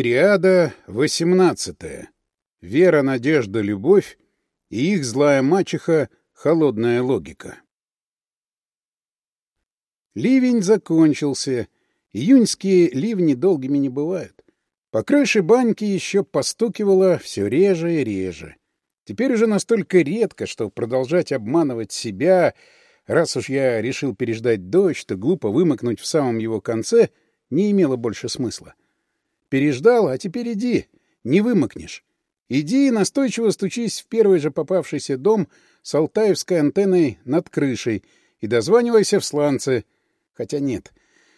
Триада восемнадцатая. Вера, надежда, любовь и их злая мачеха «Холодная логика». Ливень закончился. Июньские ливни долгими не бывают. По крыше баньки еще постукивало все реже и реже. Теперь уже настолько редко, что продолжать обманывать себя, раз уж я решил переждать дождь, то глупо вымокнуть в самом его конце, не имело больше смысла. Переждал, а теперь иди, не вымокнешь. Иди и настойчиво стучись в первый же попавшийся дом с алтаевской антенной над крышей и дозванивайся в сланцы. Хотя нет,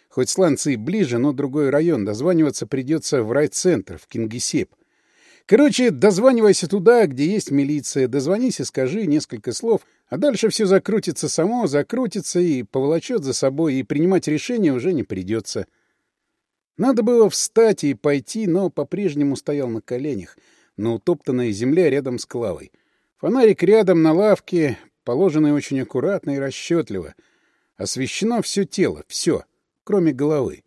хоть сланцы и ближе, но другой район, дозваниваться придется в райцентр, в Кингисепп. Короче, дозванивайся туда, где есть милиция, дозвонись и скажи несколько слов, а дальше все закрутится само, закрутится и поволочет за собой, и принимать решение уже не придется. Надо было встать и пойти, но по-прежнему стоял на коленях, на утоптанной земле рядом с Клавой. Фонарик рядом на лавке, положенный очень аккуратно и расчетливо. Освещено все тело, все, кроме головы.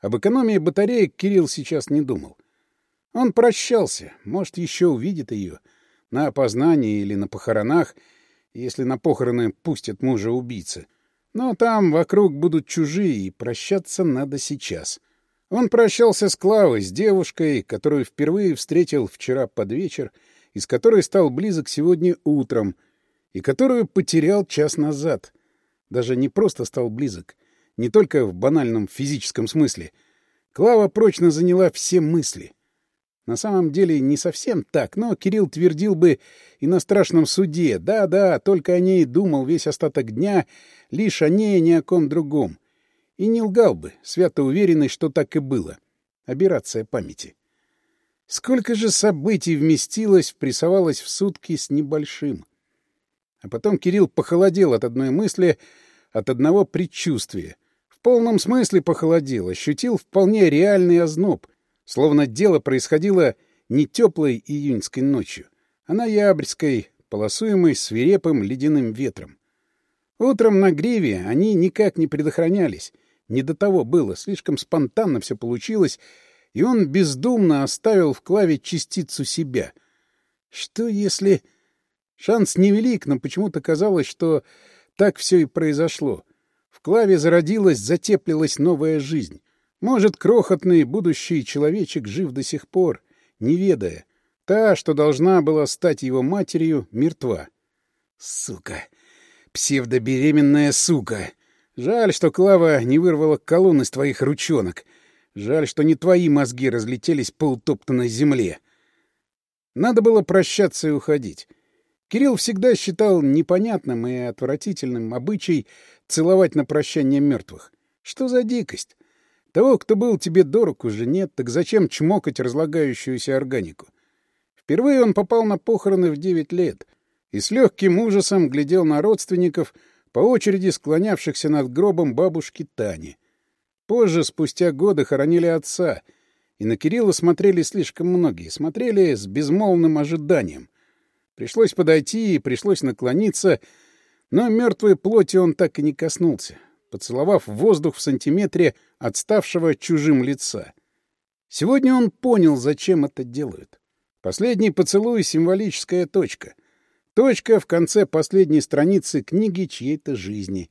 Об экономии батареек Кирилл сейчас не думал. Он прощался, может, еще увидит ее на опознании или на похоронах, если на похороны пустят мужа-убийцы. Но там вокруг будут чужие, и прощаться надо сейчас. — он прощался с Клавой, с девушкой, которую впервые встретил вчера под вечер, и с которой стал близок сегодня утром, и которую потерял час назад. Даже не просто стал близок, не только в банальном физическом смысле. Клава прочно заняла все мысли. На самом деле не совсем так, но Кирилл твердил бы и на страшном суде. Да-да, только о ней думал весь остаток дня, лишь о ней а и ни о ком другом. И не лгал бы, свято уверенный, что так и было. Операция памяти. Сколько же событий вместилось, прессовалось в сутки с небольшим. А потом Кирилл похолодел от одной мысли, от одного предчувствия. В полном смысле похолодел, ощутил вполне реальный озноб, словно дело происходило не теплой июньской ночью, а ноябрьской, полосуемой свирепым ледяным ветром. Утром на гриве они никак не предохранялись, не до того было, слишком спонтанно все получилось, и он бездумно оставил в клаве частицу себя. Что если... Шанс невелик, но почему-то казалось, что так все и произошло. В клаве зародилась, затеплилась новая жизнь. Может, крохотный будущий человечек жив до сих пор, не ведая. Та, что должна была стать его матерью, мертва. «Сука! Псевдобеременная сука!» Жаль, что Клава не вырвала колонн из твоих ручонок. Жаль, что не твои мозги разлетелись по утоптанной земле. Надо было прощаться и уходить. Кирилл всегда считал непонятным и отвратительным обычай целовать на прощание мертвых. Что за дикость? Того, кто был тебе дорог, уже нет, так зачем чмокать разлагающуюся органику? Впервые он попал на похороны в девять лет и с легким ужасом глядел на родственников — по очереди склонявшихся над гробом бабушки Тани. Позже, спустя годы, хоронили отца, и на Кирилла смотрели слишком многие, смотрели с безмолвным ожиданием. Пришлось подойти и пришлось наклониться, но мертвой плоти он так и не коснулся, поцеловав воздух в сантиметре отставшего чужим лица. Сегодня он понял, зачем это делают. Последний поцелуй — символическая точка — Точка в конце последней страницы книги чьей-то жизни.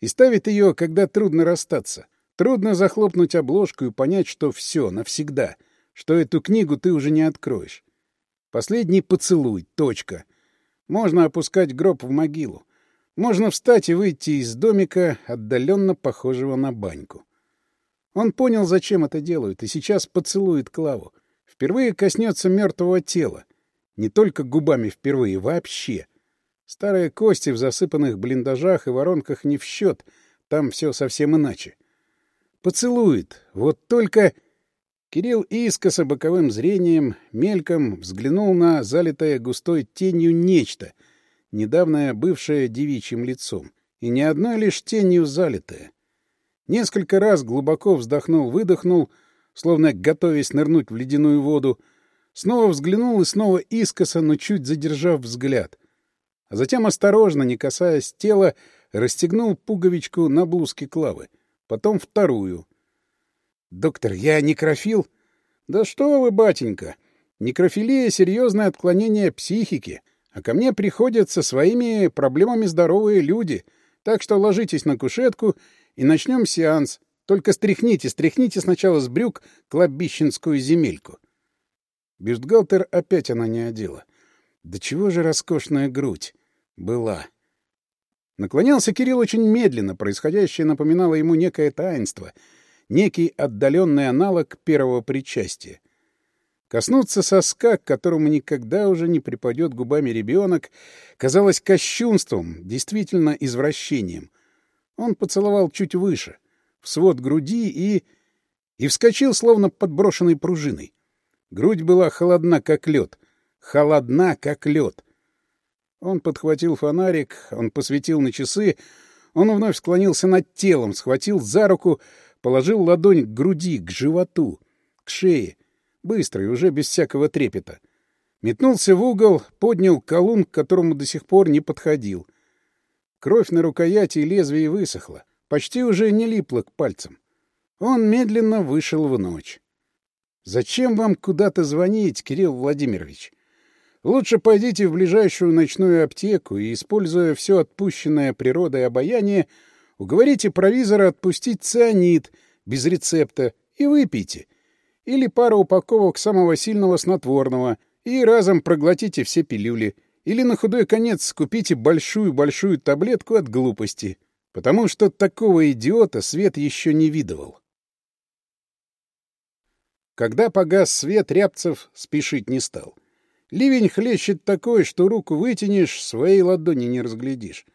И ставит ее, когда трудно расстаться. Трудно захлопнуть обложку и понять, что все, навсегда, что эту книгу ты уже не откроешь. Последний поцелуй, точка. Можно опускать гроб в могилу. Можно встать и выйти из домика, отдаленно похожего на баньку. Он понял, зачем это делают, и сейчас поцелует Клаву. Впервые коснется мертвого тела — не только губами впервые, вообще. Старые кости в засыпанных блиндажах и воронках не в счет, там все совсем иначе. Поцелует, вот только... Кирилл искоса боковым зрением, мельком взглянул на залитое густой тенью нечто, недавно бывшее девичьим лицом, и не одной лишь тенью залитое. Несколько раз глубоко вздохнул-выдохнул, словно готовясь нырнуть в ледяную воду, — снова взглянул и снова искоса, но чуть задержав взгляд. А затем осторожно, не касаясь тела, расстегнул пуговичку на блузке Клавы, потом вторую. «Доктор, я некрофил?» «Да что вы, батенька! Некрофилия — серьезное отклонение психики, а ко мне приходят со своими проблемами здоровые люди, так что ложитесь на кушетку и начнем сеанс. Только стряхните, стряхните сначала с брюк клобищенскую земельку». Бюстгальтер опять она не одела. Да чего же роскошная грудь была! Наклонялся Кирилл очень медленно, происходящее напоминало ему некое таинство, некий отдаленный аналог первого причастия. Коснуться соска, к которому никогда уже не припадет губами ребенок, казалось кощунством, действительно извращением. Он поцеловал чуть выше, в свод груди и... и вскочил, словно подброшенный пружиной. Грудь была холодна, как лед. Холодна, как лед. Он подхватил фонарик, он посветил на часы, он вновь склонился над телом, схватил за руку, положил ладонь к груди, к животу, к шее. Быстро и уже без всякого трепета. Метнулся в угол, поднял колун, к которому до сих пор не подходил. Кровь на рукояти и лезвии высохла, почти уже не липла к пальцам. Он медленно вышел в ночь. Зачем вам куда-то звонить, Кирилл Владимирович? Лучше пойдите в ближайшую ночную аптеку и, используя все отпущенное природой обаяние, уговорите провизора отпустить цианид без рецепта и выпейте. Или пару упаковок самого сильного снотворного и разом проглотите все пилюли. Или на худой конец скупите большую-большую таблетку от глупости, потому что такого идиота Свет еще не видывал. Когда погас свет, Рябцев спешить не стал. Ливень хлещет такой, что руку вытянешь, своей ладони не разглядишь.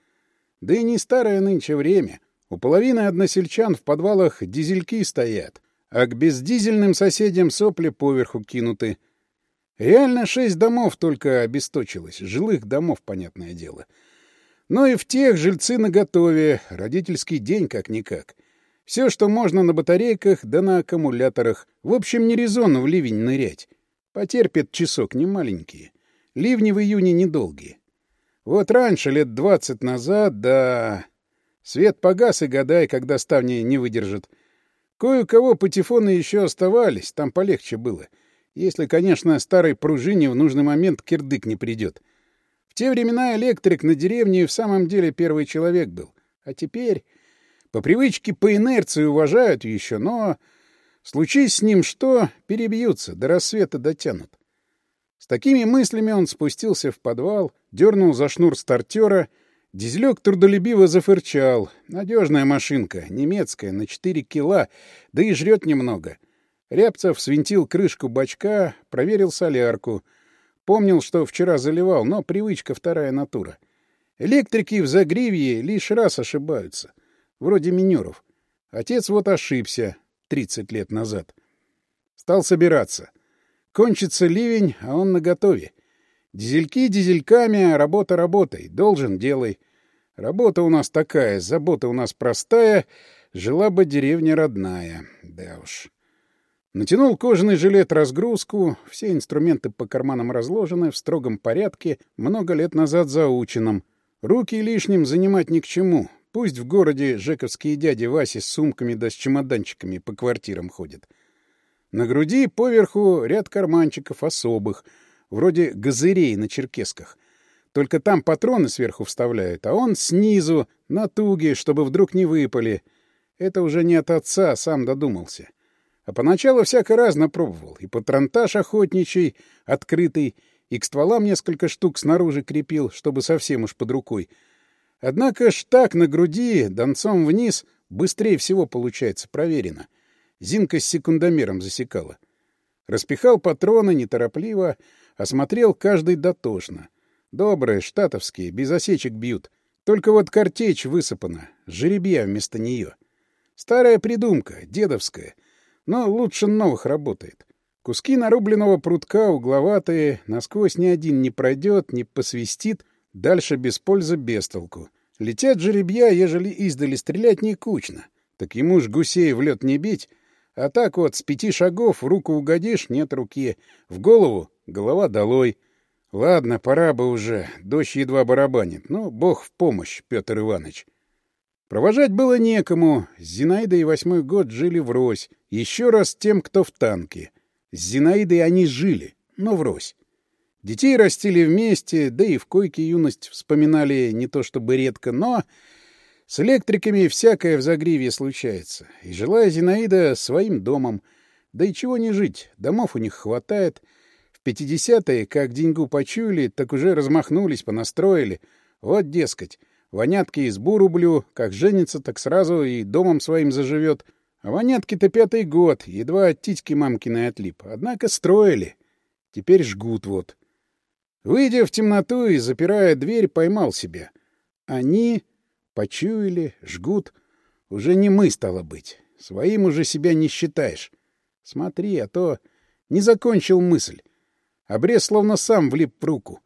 Да и не старое нынче время. У половины односельчан в подвалах дизельки стоят, а к бездизельным соседям сопли поверху кинуты. Реально шесть домов только обесточилось, жилых домов, понятное дело. Но и в тех жильцы наготове, родительский день как-никак. Все, что можно на батарейках, да на аккумуляторах. В общем, не резону в ливень нырять. Потерпит часок, не маленькие. Ливни в июне недолгие. Вот раньше, лет двадцать назад, да... Свет погас, и гадай, когда ставни не выдержат. Кое-у-кого патефоны еще оставались, там полегче было. Если, конечно, старой пружине в нужный момент кирдык не придет. В те времена электрик на деревне в самом деле первый человек был. А теперь... По привычке, по инерции уважают еще, но... Случись с ним что, перебьются, до рассвета дотянут. С такими мыслями он спустился в подвал, дернул за шнур стартера, дизелек трудолюбиво зафырчал. Надежная машинка, немецкая, на 4 кила, да и жрет немного. Рябцев свинтил крышку бачка, проверил солярку. Помнил, что вчера заливал, но привычка вторая натура. Электрики в Загривье лишь раз ошибаются — вроде минеров. Отец вот ошибся тридцать лет назад. Стал собираться. Кончится ливень, а он наготове. Дизельки дизельками, а работа работой. Должен — делай. Работа у нас такая, забота у нас простая. Жила бы деревня родная. Да уж. Натянул кожаный жилет разгрузку, все инструменты по карманам разложены в строгом порядке, много лет назад заученном. Руки лишним занимать ни к чему, Пусть в городе жековские дяди Васи с сумками да с чемоданчиками по квартирам ходят. На груди поверху ряд карманчиков особых, вроде газырей на черкесках. Только там патроны сверху вставляют, а он снизу, на туге, чтобы вдруг не выпали. Это уже не от отца, сам додумался. А поначалу всяко разно пробовал. И патронтаж охотничий, открытый, и к стволам несколько штук снаружи крепил, чтобы совсем уж под рукой — Однако штаг на груди донцом вниз быстрее всего получается, проверено. Зинка с секундомером засекала. Распихал патроны неторопливо, осмотрел каждый дотошно. Добрые, штатовские, без осечек бьют. Только вот картечь высыпана, жеребья вместо нее. Старая придумка, дедовская, но лучше новых работает. Куски нарубленного прутка угловатые, насквозь ни один не пройдет, не посвистит — Дальше без пользы без толку. Летят жеребья, ежели издали стрелять не кучно. Так ему ж гусей в лед не бить. А так вот с пяти шагов в руку угодишь, нет руки. В голову — голова долой. Ладно, пора бы уже. Дождь едва барабанит. Ну, бог в помощь, Петр Иванович. Провожать было некому. Зинаида и восьмой год жили врозь. Еще раз тем, кто в танке. С Зинаидой они жили, но врозь. Детей растили вместе, да и в койке юность вспоминали не то чтобы редко, но с электриками всякое в Загриве случается. И жила Зинаида своим домом. Да и чего не жить, домов у них хватает. В пятидесятые, как деньгу почуяли, так уже размахнулись, понастроили. Вот, дескать, вонятки избу рублю, как женится, так сразу и домом своим заживет. А вонятки-то пятый год, едва от титьки мамкиной отлип. Однако строили. Теперь жгут вот. Выйдя в темноту и запирая дверь, поймал себя. Они почуяли, жгут. Уже не мы, стало быть. Своим уже себя не считаешь. Смотри, а то не закончил мысль. Обрез словно сам влип в руку.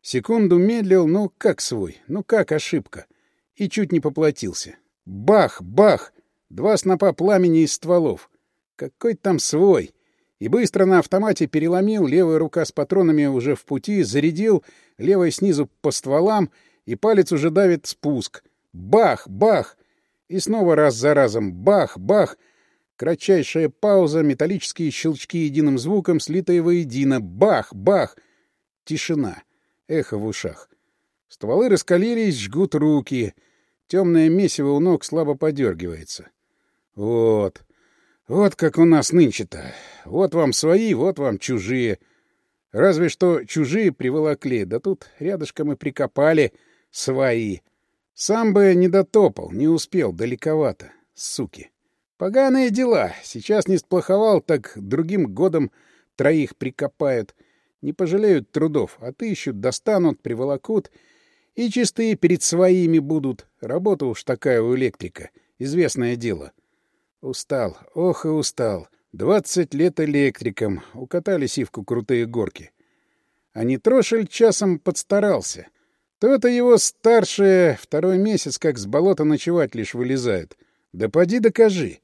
Секунду медлил, ну как свой, ну как ошибка. И чуть не поплатился. Бах, бах! Два снопа пламени из стволов. Какой там свой! и быстро на автомате переломил, левая рука с патронами уже в пути, зарядил, левой снизу по стволам, и палец уже давит спуск. Бах! Бах! И снова раз за разом. Бах! Бах! Кратчайшая пауза, металлические щелчки единым звуком, слитые воедино. Бах! Бах! Тишина. Эхо в ушах. Стволы раскалились, жгут руки. Темное месиво у ног слабо подергивается. Вот. Вот как у нас нынче-то. Вот вам свои, вот вам чужие. Разве что чужие приволокли, да тут рядышком и прикопали свои. Сам бы не дотопал, не успел, далековато, суки. Поганые дела. Сейчас не сплоховал, так другим годом троих прикопают. Не пожалеют трудов, а отыщут, достанут, приволокут. И чистые перед своими будут. Работа уж такая у электрика. Известное дело. — Устал, ох и устал. Двадцать лет электриком, укатали сивку крутые горки. А не Трошель часом подстарался. То-то его старшие второй месяц как с болота ночевать лишь вылезает. Да поди докажи.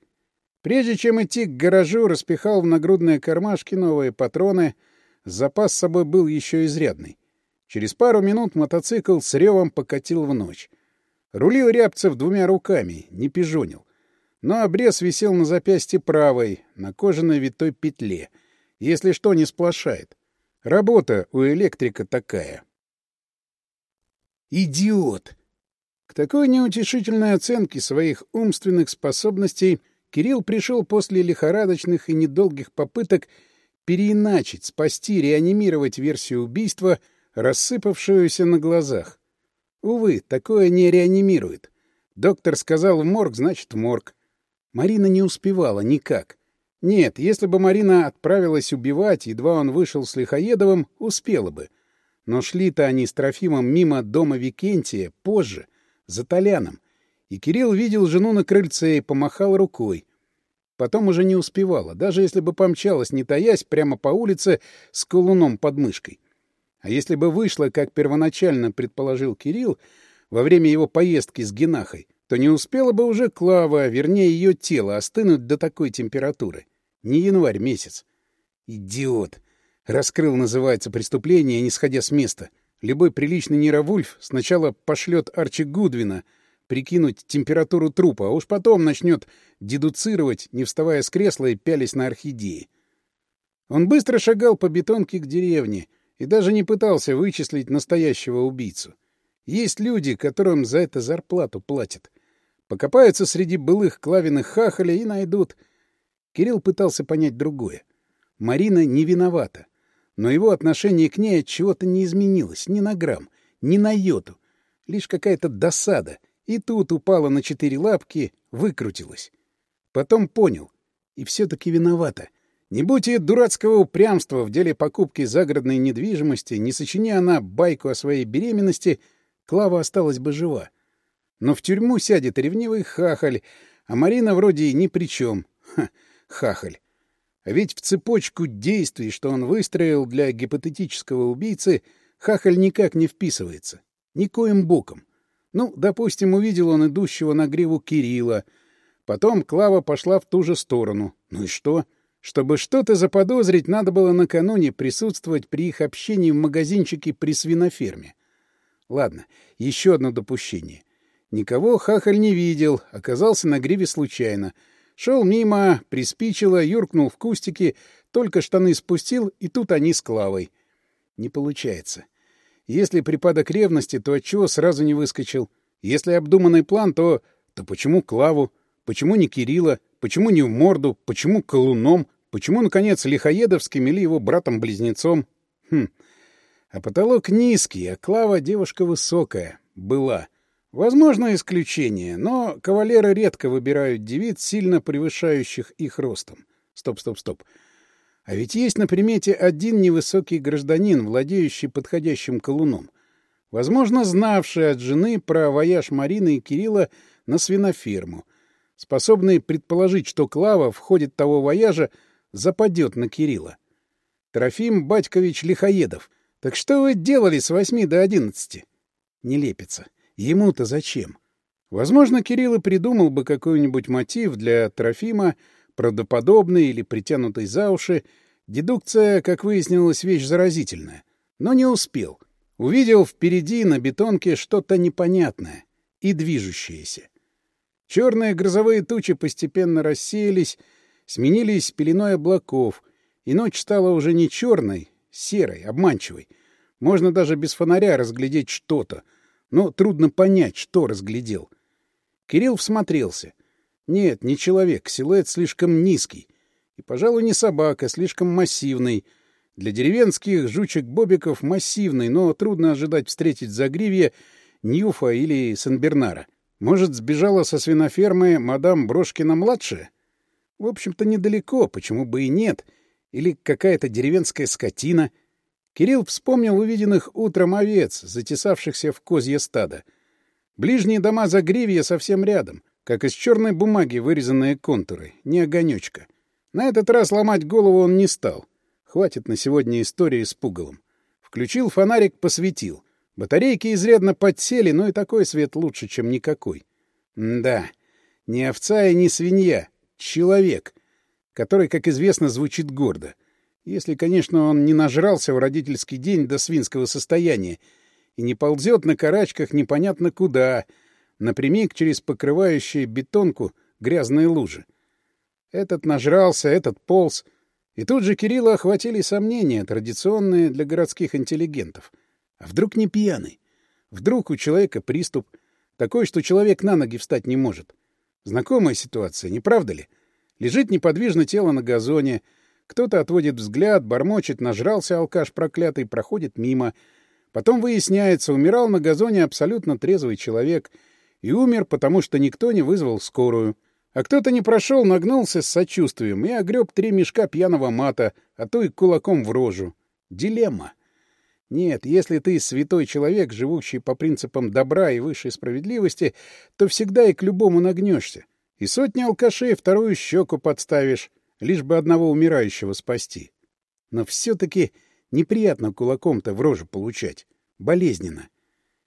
Прежде чем идти к гаражу, распихал в нагрудные кармашки новые патроны. Запас с собой был еще изрядный. Через пару минут мотоцикл с ревом покатил в ночь. Рулил Рябцев двумя руками, не пижонил. Ну, а но обрез висел на запястье правой, на кожаной витой петле. Если что, не сплошает. Работа у электрика такая. Идиот! К такой неутешительной оценке своих умственных способностей Кирилл пришел после лихорадочных и недолгих попыток переиначить, спасти, реанимировать версию убийства, рассыпавшуюся на глазах. Увы, такое не реанимирует. Доктор сказал в морг, значит в морг. Марина не успевала никак. Нет, если бы Марина отправилась убивать, едва он вышел с Лихоедовым, успела бы. Но шли-то они с Трофимом мимо дома Викентия позже, за Толяном. И Кирилл видел жену на крыльце и помахал рукой. Потом уже не успевала, даже если бы помчалась, не таясь, прямо по улице с колуном под мышкой. А если бы вышла, как первоначально предположил Кирилл, во время его поездки с Генахой, то не успела бы уже Клава, вернее ее тело, остынуть до такой температуры. Не январь месяц. Идиот! Раскрыл, называется, преступление, не сходя с места. Любой приличный Неравульф сначала пошлет Арчи Гудвина прикинуть температуру трупа, а уж потом начнет дедуцировать, не вставая с кресла и пялись на орхидеи. Он быстро шагал по бетонке к деревне и даже не пытался вычислить настоящего убийцу. Есть люди, которым за это зарплату платят. Покопаются среди былых клавиных хахалей и найдут. Кирилл пытался понять другое. Марина не виновата. Но его отношение к ней от чего-то не изменилось, ни на грамм, ни на йоту. Лишь какая-то досада. И тут упала на четыре лапки, выкрутилась. Потом понял. И все-таки виновата. Не будь ее дурацкого упрямства в деле покупки загородной недвижимости, не сочиняя она байку о своей беременности, Клава осталась бы жива. Но в тюрьму сядет ревнивый хахаль, а Марина вроде и ни при чем. Ха, хахаль. А ведь в цепочку действий, что он выстроил для гипотетического убийцы, хахаль никак не вписывается. Никоим боком. Ну, допустим, увидел он идущего на гриву Кирилла. Потом Клава пошла в ту же сторону. Ну и что? Чтобы что-то заподозрить, надо было накануне присутствовать при их общении в магазинчике при свиноферме. Ладно, еще одно допущение. Никого хахаль не видел, оказался на гриве случайно. Шел мимо, приспичило, юркнул в кустики, только штаны спустил, и тут они с Клавой. Не получается. Если припадок ревности, то отчего сразу не выскочил? Если обдуманный план, то... То почему Клаву? Почему не Кирилла? Почему не в морду? Почему колуном? Почему, наконец, Лихоедовским или его братом-близнецом? Хм. А потолок низкий, а Клава девушка высокая. Была. — Возможно исключение, но кавалеры редко выбирают девиц, сильно превышающих их ростом. Стоп, стоп, стоп. А ведь есть на примете один невысокий гражданин, владеющий подходящим колуном. Возможно, знавший от жены про вояж Марины и Кирилла на свиноферму. Способный предположить, что Клава в ходе того вояжа западет на Кирилла. Трофим Батькович Лихоедов. Так что вы делали с восьми до одиннадцати? Не лепится. Ему-то зачем? Возможно, Кирилл и придумал бы какой-нибудь мотив для Трофима, правдоподобный или притянутый за уши. Дедукция, как выяснилось, вещь заразительная. Но не успел. Увидел впереди на бетонке что-то непонятное и движущееся. Черные грозовые тучи постепенно рассеялись, сменились пеленой облаков, и ночь стала уже не черной, серой, обманчивой. Можно даже без фонаря разглядеть что-то — но трудно понять, что разглядел. Кирилл всмотрелся. Нет, не человек, силуэт слишком низкий. И, пожалуй, не собака, слишком массивный. Для деревенских жучек-бобиков массивный, но трудно ожидать встретить за гривье Ньюфа или Сенбернара. Может, сбежала со свинофермы мадам Брошкина-младшая? В общем-то, недалеко, почему бы и нет. Или какая-то деревенская скотина — Кирилл вспомнил увиденных утром овец, затесавшихся в козье стадо. Ближние дома за загривья совсем рядом, как из черной бумаги вырезанные контуры, не огонечка. На этот раз ломать голову он не стал. Хватит на сегодня истории с пугалом. Включил фонарик, посветил. Батарейки изрядно подсели, но и такой свет лучше, чем никакой. М да, не овца и не свинья, человек, который, как известно, звучит гордо — если, конечно, он не нажрался в родительский день до свинского состояния и не ползет на карачках непонятно куда, напрямик через покрывающие бетонку грязные лужи. Этот нажрался, этот полз. И тут же Кирилла охватили сомнения, традиционные для городских интеллигентов. А вдруг не пьяный? Вдруг у человека приступ такой, что человек на ноги встать не может? Знакомая ситуация, не правда ли? Лежит неподвижно тело на газоне — кто-то отводит взгляд, бормочет, нажрался алкаш проклятый, проходит мимо. Потом выясняется, умирал на газоне абсолютно трезвый человек и умер, потому что никто не вызвал скорую. А кто-то не прошел, нагнулся с сочувствием и огреб три мешка пьяного мата, а то и кулаком в рожу. Дилемма. Нет, если ты святой человек, живущий по принципам добра и высшей справедливости, то всегда и к любому нагнешься. И сотни алкашей вторую щеку подставишь, лишь бы одного умирающего спасти. Но все-таки неприятно кулаком-то в рожу получать. Болезненно.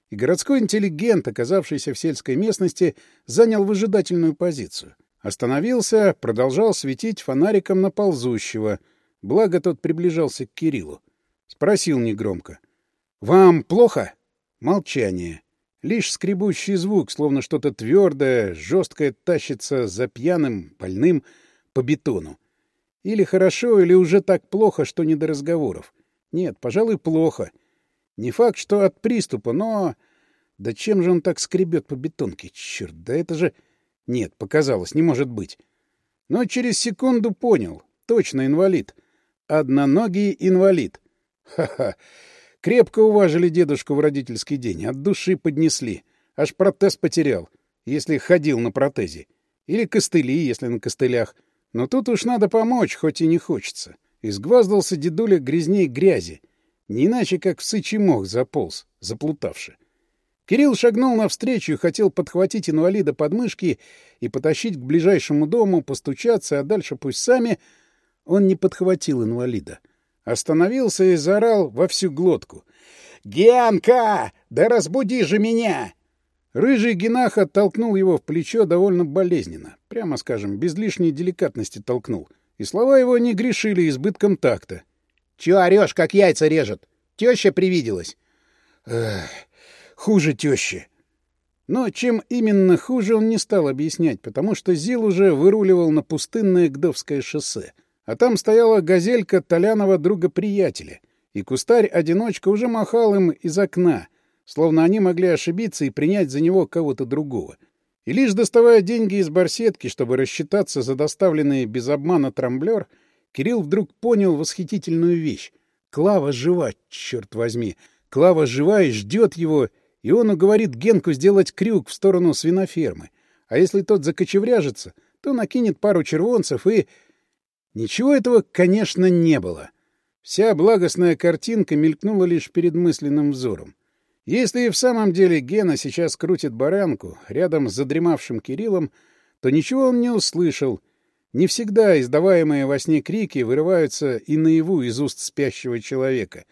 И городской интеллигент, оказавшийся в сельской местности, занял выжидательную позицию. Остановился, продолжал светить фонариком на ползущего. Благо тот приближался к Кириллу. Спросил негромко. «Вам плохо?» Молчание. Лишь скребущий звук, словно что-то твердое, жесткое тащится за пьяным, больным, по бетону. Или хорошо, или уже так плохо, что не до разговоров. Нет, пожалуй, плохо. Не факт, что от приступа, но... Да чем же он так скребет по бетонке? Черт, да это же... Нет, показалось, не может быть. Но через секунду понял. Точно инвалид. Одноногий инвалид. Ха-ха. Крепко уважили дедушку в родительский день. От души поднесли. Аж протез потерял, если ходил на протезе. Или костыли, если на костылях. — но тут уж надо помочь, хоть и не хочется. Изгваздался дедуля грязней грязи. Не иначе, как в сычий мох заполз, заплутавши. Кирилл шагнул навстречу и хотел подхватить инвалида под мышки и потащить к ближайшему дому, постучаться, а дальше пусть сами. Он не подхватил инвалида. Остановился и заорал во всю глотку. «Генка! Да разбуди же меня!» Рыжий Генах оттолкнул его в плечо довольно болезненно прямо скажем, без лишней деликатности толкнул. И слова его не грешили избытком такта. «Чё орёшь, как яйца режет? Тёща привиделась!» «Эх, хуже тёщи!» Но чем именно хуже, он не стал объяснять, потому что Зил уже выруливал на пустынное Гдовское шоссе. А там стояла газелька Толянова друга-приятеля, и кустарь-одиночка уже махал им из окна, словно они могли ошибиться и принять за него кого-то другого — и лишь доставая деньги из барсетки, чтобы рассчитаться за доставленный без обмана трамблер, Кирилл вдруг понял восхитительную вещь. Клава жива, черт возьми. Клава жива и ждет его, и он уговорит Генку сделать крюк в сторону свинофермы. А если тот закочевряжется, то накинет пару червонцев и... Ничего этого, конечно, не было. Вся благостная картинка мелькнула лишь перед мысленным взором. Если и в самом деле Гена сейчас крутит баранку рядом с задремавшим Кириллом, то ничего он не услышал. Не всегда издаваемые во сне крики вырываются и наяву из уст спящего человека.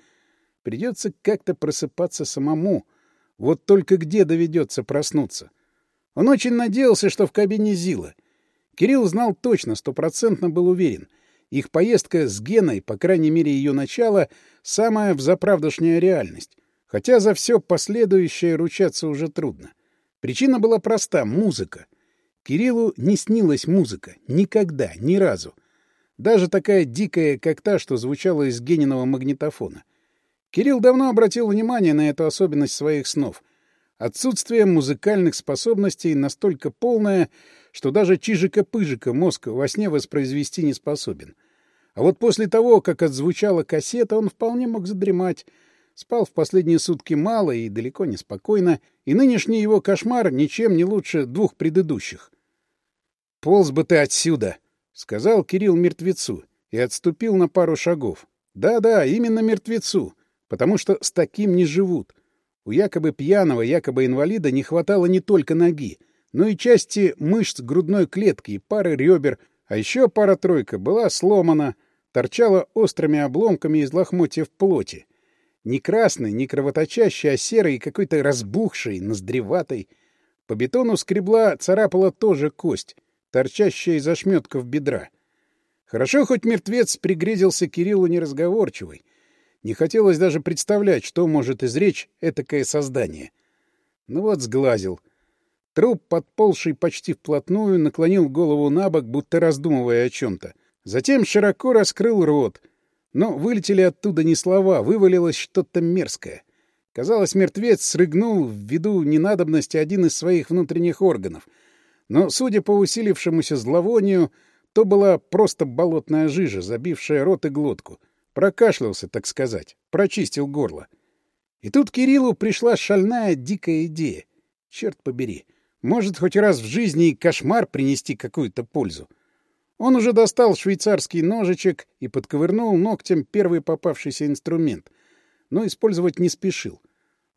Придется как-то просыпаться самому. Вот только где доведется проснуться? Он очень надеялся, что в кабине Зила. Кирилл знал точно, стопроцентно был уверен. Их поездка с Геной, по крайней мере ее начало, самая взаправдошняя реальность. Хотя за все последующее ручаться уже трудно. Причина была проста — музыка. Кириллу не снилась музыка. Никогда, ни разу. Даже такая дикая, как та, что звучала из Гениного магнитофона. Кирилл давно обратил внимание на эту особенность своих снов. Отсутствие музыкальных способностей настолько полное, что даже чижика-пыжика мозг во сне воспроизвести не способен. А вот после того, как отзвучала кассета, он вполне мог задремать, спал в последние сутки мало и далеко не спокойно, и нынешний его кошмар ничем не лучше двух предыдущих. — Полз бы ты отсюда! — сказал Кирилл мертвецу и отступил на пару шагов. Да-да, именно мертвецу, потому что с таким не живут. У якобы пьяного, якобы инвалида не хватало не только ноги, но и части мышц грудной клетки и пары ребер, а еще пара-тройка была сломана, торчала острыми обломками из лохмотьев плоти не красный, не кровоточащий, а серый, какой-то разбухший, ноздреватый. По бетону скребла, царапала тоже кость, торчащая из ошметков бедра. Хорошо, хоть мертвец пригрезился Кириллу неразговорчивый. Не хотелось даже представлять, что может изречь этакое создание. Ну вот сглазил. Труп, подползший почти вплотную, наклонил голову на бок, будто раздумывая о чем-то. Затем широко раскрыл рот — но вылетели оттуда не слова, вывалилось что-то мерзкое. Казалось, мертвец срыгнул в виду ненадобности один из своих внутренних органов. Но, судя по усилившемуся зловонию, то была просто болотная жижа, забившая рот и глотку. Прокашлялся, так сказать, прочистил горло. И тут Кириллу пришла шальная дикая идея. Черт побери, может хоть раз в жизни и кошмар принести какую-то пользу. Он уже достал швейцарский ножичек и подковырнул ногтем первый попавшийся инструмент, но использовать не спешил.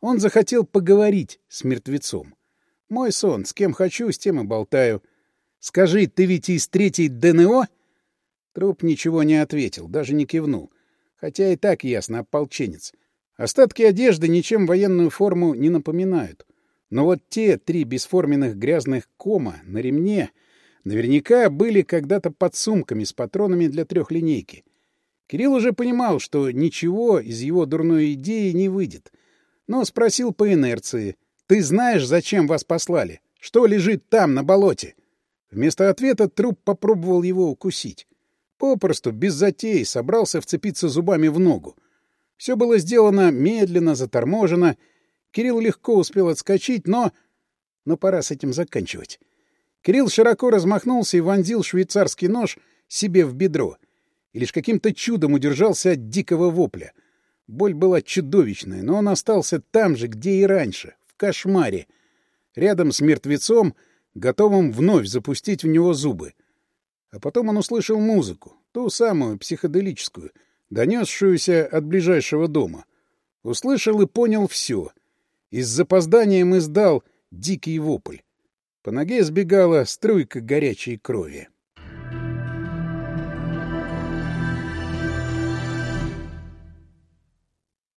Он захотел поговорить с мертвецом. «Мой сон, с кем хочу, с тем и болтаю. Скажи, ты ведь из третьей ДНО?» Труп ничего не ответил, даже не кивнул. Хотя и так ясно, ополченец. Остатки одежды ничем военную форму не напоминают. Но вот те три бесформенных грязных кома на ремне Наверняка были когда-то под сумками с патронами для трехлинейки. Кирилл уже понимал, что ничего из его дурной идеи не выйдет. Но спросил по инерции. «Ты знаешь, зачем вас послали? Что лежит там, на болоте?» Вместо ответа труп попробовал его укусить. Попросту, без затей, собрался вцепиться зубами в ногу. Все было сделано медленно, заторможено. Кирилл легко успел отскочить, но... Но пора с этим заканчивать. Кирилл широко размахнулся и вонзил швейцарский нож себе в бедро. И лишь каким-то чудом удержался от дикого вопля. Боль была чудовищная, но он остался там же, где и раньше, в кошмаре. Рядом с мертвецом, готовым вновь запустить в него зубы. А потом он услышал музыку, ту самую психоделическую, донесшуюся от ближайшего дома. Услышал и понял все. И с запозданием издал дикий вопль. По ноге сбегала струйка горячей крови.